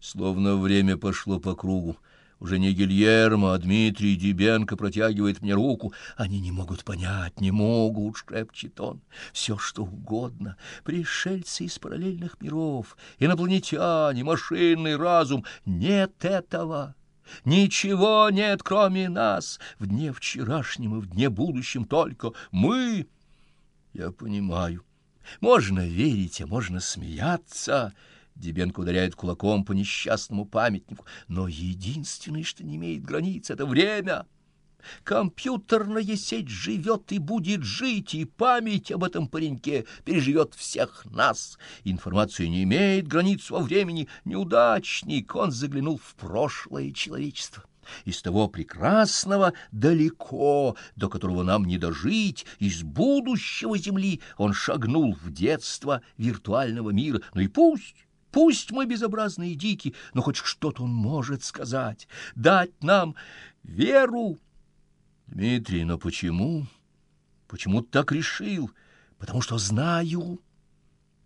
Словно время пошло по кругу. Уже не Гильермо, а Дмитрий Дебенко протягивает мне руку. Они не могут понять, не могут, шепчет он. Все, что угодно. Пришельцы из параллельных миров, инопланетяне, машинный разум. Нет этого. Ничего нет, кроме нас. В дне вчерашнем и в дне будущем только мы. Я понимаю. Можно верить, а можно смеяться. Дебенко ударяет кулаком по несчастному памятнику. Но единственное, что не имеет границ, — это время. Компьютерная сеть живет и будет жить, и память об этом пареньке переживет всех нас. Информация не имеет границ во времени. Неудачник, он заглянул в прошлое человечества. Из того прекрасного далеко, до которого нам не дожить, из будущего Земли он шагнул в детство виртуального мира. Ну и пусть... Пусть мы безобразные и дики, но хоть что-то он может сказать, дать нам веру. Дмитрий, но почему? Почему ты так решил? Потому что знаю.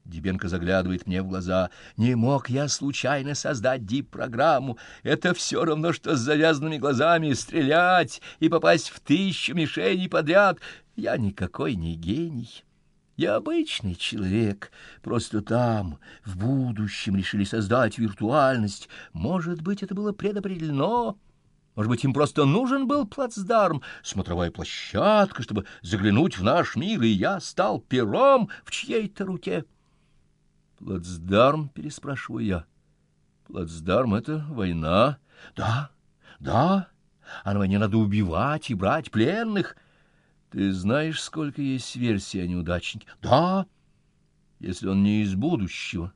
Дебенко заглядывает мне в глаза. Не мог я случайно создать дип-программу. Это все равно, что с завязанными глазами стрелять и попасть в тысячу мишеней подряд. Я никакой не гений. Я обычный человек, просто там, в будущем, решили создать виртуальность. Может быть, это было предопределено. Может быть, им просто нужен был плацдарм, смотровая площадка, чтобы заглянуть в наш мир, и я стал пером в чьей-то руке. Плацдарм, переспрашиваю я. Плацдарм — это война. Да, да, а на войне надо убивать и брать пленных — ты знаешь, сколько есть версий о неудачнике? Да, если он не из будущего,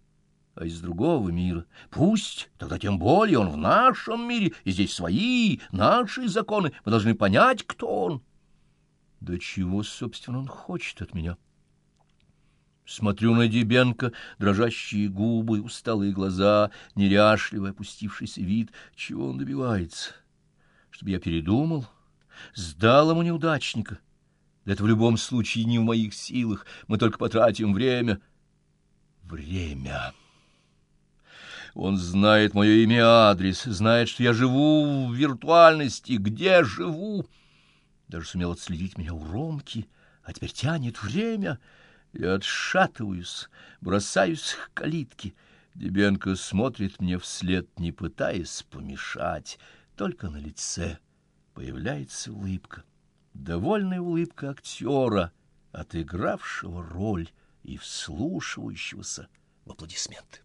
а из другого мира. Пусть, тогда тем более он в нашем мире, и здесь свои, наши законы. Мы должны понять, кто он. Да чего, собственно, он хочет от меня? Смотрю на Дебенко, дрожащие губы, усталые глаза, неряшливый опустившийся вид. Чего он добивается? Чтобы я передумал, сдал ему неудачника это в любом случае не в моих силах. Мы только потратим время. Время. Он знает мое имя и адрес, знает, что я живу в виртуальности. Где живу? Даже сумел отследить меня у Ромки, а теперь тянет время. Я отшатываюсь, бросаюсь к калитке. Дебенко смотрит мне вслед, не пытаясь помешать, только на лице появляется улыбка довольная улыбка актера, отыгравшего роль и вслушивающегося в аплодисменты.